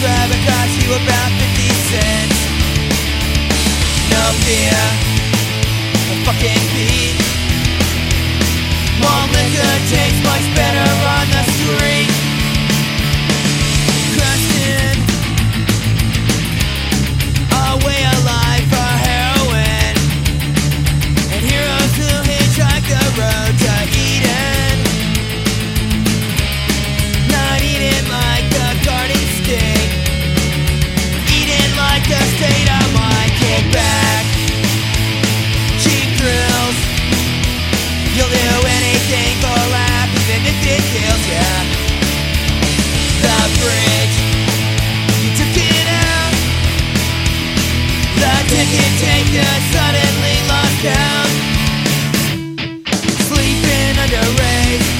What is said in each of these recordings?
driver costs you about 50 cents. No fear. suddenly lost count Sleeping under rays.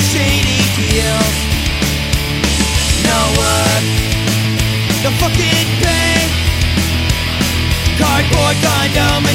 shady deal. No work, no fucking pay. Cardboard condom